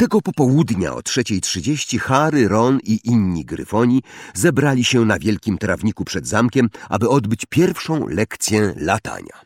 Tego popołudnia o 3.30 Harry, Ron i inni gryfoni zebrali się na wielkim trawniku przed zamkiem, aby odbyć pierwszą lekcję latania.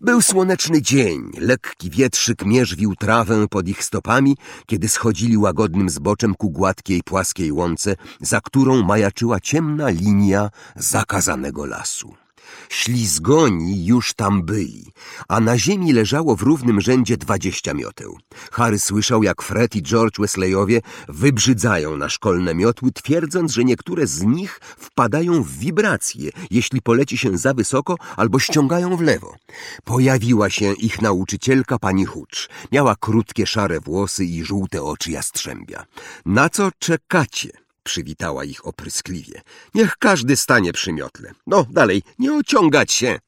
Był słoneczny dzień, lekki wietrzyk mierzwił trawę pod ich stopami, kiedy schodzili łagodnym zboczem ku gładkiej, płaskiej łące, za którą majaczyła ciemna linia zakazanego lasu. Ślizgoni już tam byli, a na ziemi leżało w równym rzędzie dwadzieścia mioteł. Harry słyszał, jak Fred i George Wesleyowie wybrzydzają na szkolne miotły, twierdząc, że niektóre z nich wpadają w wibracje, jeśli poleci się za wysoko albo ściągają w lewo. Pojawiła się ich nauczycielka pani Hucz. Miała krótkie, szare włosy i żółte oczy jastrzębia. Na co czekacie? Przywitała ich opryskliwie. Niech każdy stanie przy miotle. No, dalej, nie ociągać się.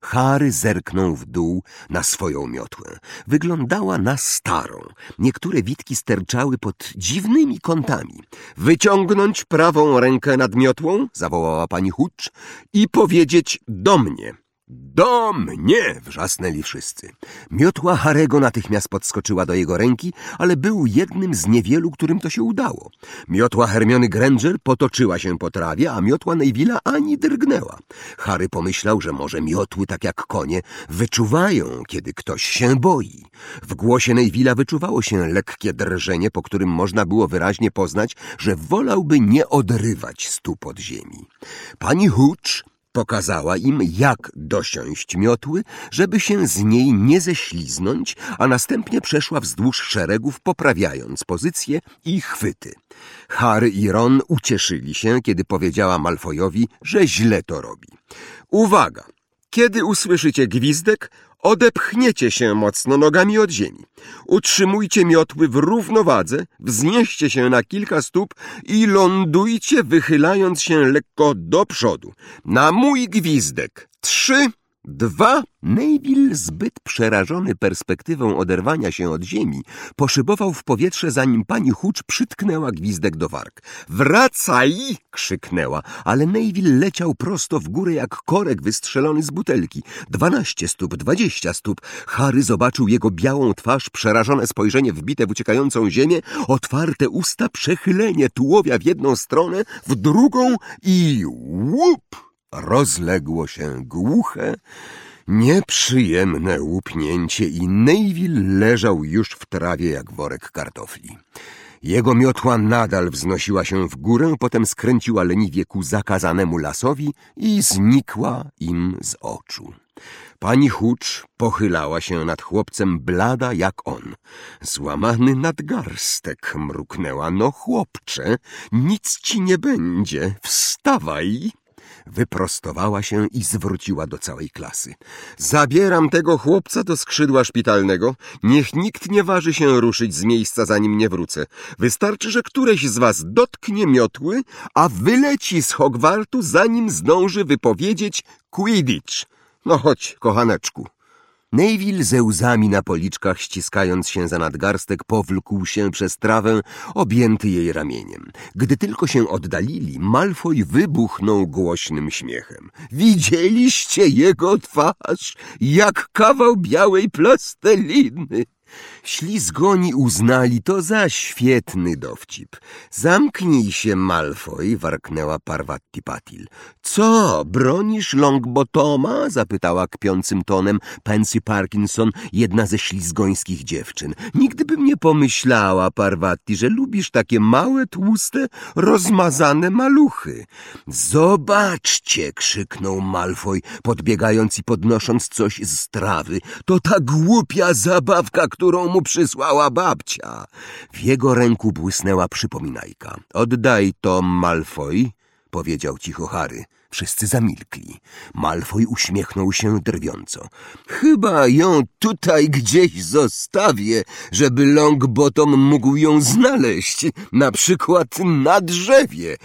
Harry zerknął w dół na swoją miotłę. Wyglądała na starą. Niektóre witki sterczały pod dziwnymi kątami. Wyciągnąć prawą rękę nad miotłą, zawołała pani Hucz, i powiedzieć do mnie. Do mnie! wrzasnęli wszyscy. Miotła Harego natychmiast podskoczyła do jego ręki, ale był jednym z niewielu, którym to się udało. Miotła Hermiony Granger potoczyła się po trawie, a miotła Neville'a ani drgnęła. Harry pomyślał, że może miotły, tak jak konie, wyczuwają, kiedy ktoś się boi. W głosie Neville'a wyczuwało się lekkie drżenie, po którym można było wyraźnie poznać, że wolałby nie odrywać stóp od ziemi. Pani Hooch Pokazała im, jak dosiąść miotły, żeby się z niej nie ześliznąć, a następnie przeszła wzdłuż szeregów, poprawiając pozycję i chwyty. Harry i Ron ucieszyli się, kiedy powiedziała Malfojowi, że źle to robi. Uwaga! Kiedy usłyszycie gwizdek, Odepchniecie się mocno nogami od ziemi. Utrzymujcie miotły w równowadze, wznieście się na kilka stóp i lądujcie, wychylając się lekko do przodu. Na mój gwizdek. Trzy, Dwa, Neville, zbyt przerażony perspektywą oderwania się od ziemi, poszybował w powietrze, zanim pani Hucz przytknęła gwizdek do warg. Wracaj! krzyknęła, ale Neville leciał prosto w górę jak korek wystrzelony z butelki. Dwanaście stóp, dwadzieścia stóp. Harry zobaczył jego białą twarz, przerażone spojrzenie wbite w uciekającą ziemię, otwarte usta, przechylenie tułowia w jedną stronę, w drugą i łup! Rozległo się głuche, nieprzyjemne łupnięcie i Neville leżał już w trawie jak worek kartofli. Jego miotła nadal wznosiła się w górę, potem skręciła leniwie ku zakazanemu lasowi i znikła im z oczu. Pani Hucz pochylała się nad chłopcem blada jak on. Złamany nadgarstek mruknęła. No chłopcze, nic ci nie będzie, wstawaj. Wyprostowała się i zwróciła do całej klasy. Zabieram tego chłopca do skrzydła szpitalnego. Niech nikt nie waży się ruszyć z miejsca, zanim nie wrócę. Wystarczy, że któreś z was dotknie miotły, a wyleci z Hogwartu, zanim zdąży wypowiedzieć Quidditch. No chodź, kochaneczku. Neville ze łzami na policzkach, ściskając się za nadgarstek, powlókł się przez trawę, objęty jej ramieniem. Gdy tylko się oddalili, Malfoy wybuchnął głośnym śmiechem. Widzieliście jego twarz, jak kawał białej plasteliny. Ślizgoni uznali to za świetny dowcip. Zamknij się, Malfoy, warknęła Parvati Patil. Co, bronisz Longbotoma? zapytała kpiącym tonem Pansy Parkinson, jedna ze ślizgońskich dziewczyn. Nigdy bym nie pomyślała, Parvati, że lubisz takie małe, tłuste, rozmazane maluchy. Zobaczcie, krzyknął Malfoy, podbiegając i podnosząc coś z trawy. To ta głupia zabawka, którą mu przysłała babcia. W jego ręku błysnęła przypominajka. Oddaj to, Malfoy, powiedział cicho Harry. Wszyscy zamilkli. Malfoy uśmiechnął się drwiąco. Chyba ją tutaj gdzieś zostawię, żeby Longbottom mógł ją znaleźć, na przykład na drzewie.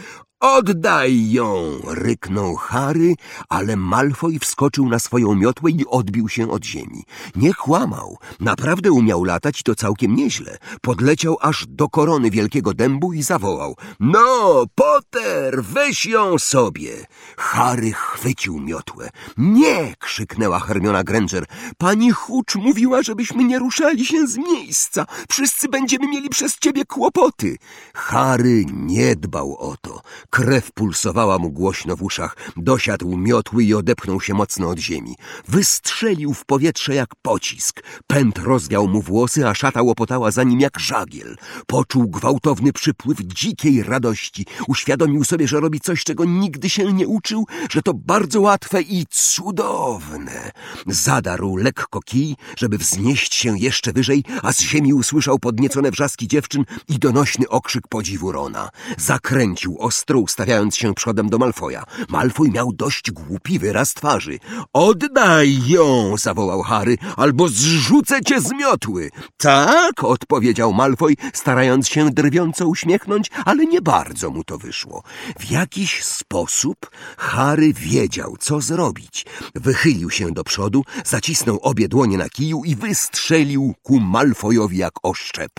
Oddaj ją! ryknął Harry, ale Malfoy wskoczył na swoją miotłę i odbił się od ziemi. Nie kłamał. Naprawdę umiał latać i to całkiem nieźle. Podleciał aż do korony wielkiego dębu i zawołał. No, Potter, weź ją sobie! Harry chwycił miotłę. Nie! krzyknęła Hermiona Granger. Pani Hucz mówiła, żebyśmy nie ruszali się z miejsca. Wszyscy będziemy mieli przez ciebie kłopoty. Harry nie dbał o to. Krew pulsowała mu głośno w uszach. Dosiadł miotły i odepchnął się mocno od ziemi. Wystrzelił w powietrze jak pocisk. Pęd rozwiał mu włosy, a szata łopotała za nim jak żagiel. Poczuł gwałtowny przypływ dzikiej radości. Uświadomił sobie, że robi coś, czego nigdy się nie uczył, że to bardzo łatwe i cudowne. Zadarł lekko kij, żeby wznieść się jeszcze wyżej, a z ziemi usłyszał podniecone wrzaski dziewczyn i donośny okrzyk podziwu Rona. Zakręcił ostro, ustawiając się przodem do Malfoja. Malfoy miał dość głupi wyraz twarzy. Oddaj ją, zawołał Harry, albo zrzucę cię z miotły. Tak, odpowiedział Malfoy, starając się drwiąco uśmiechnąć, ale nie bardzo mu to wyszło. W jakiś sposób Harry wiedział, co zrobić. Wychylił się do przodu, zacisnął obie dłonie na kiju i wystrzelił ku Malfojowi jak oszczep.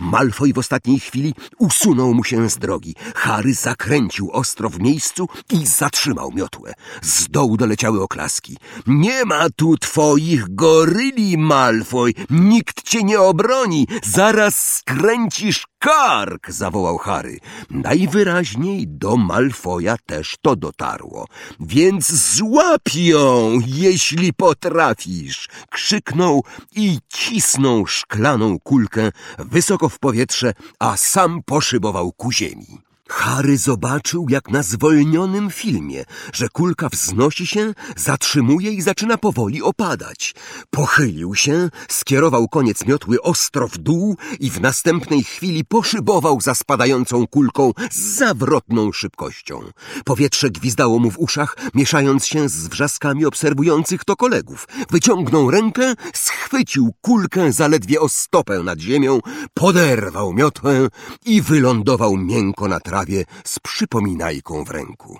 Malfoy w ostatniej chwili usunął mu się z drogi. Harry zakręcił ostro w miejscu i zatrzymał miotłę. Z dołu doleciały oklaski. Nie ma tu twoich goryli, Malfoy! Nikt cię nie obroni! Zaraz skręcisz kark! zawołał Harry. Najwyraźniej do Malfoja też to dotarło. Więc złap ją, jeśli potrafisz! krzyknął i cisnął szklaną kulkę wysoko w powietrze, a sam poszybował ku ziemi. Harry zobaczył, jak na zwolnionym filmie, że kulka wznosi się, zatrzymuje i zaczyna powoli opadać. Pochylił się, skierował koniec miotły ostro w dół i w następnej chwili poszybował za spadającą kulką z zawrotną szybkością. Powietrze gwizdało mu w uszach, mieszając się z wrzaskami obserwujących to kolegów. Wyciągnął rękę, schwycił kulkę zaledwie o stopę nad ziemią, poderwał miotłę i wylądował miękko na trawie z przypominajką w ręku.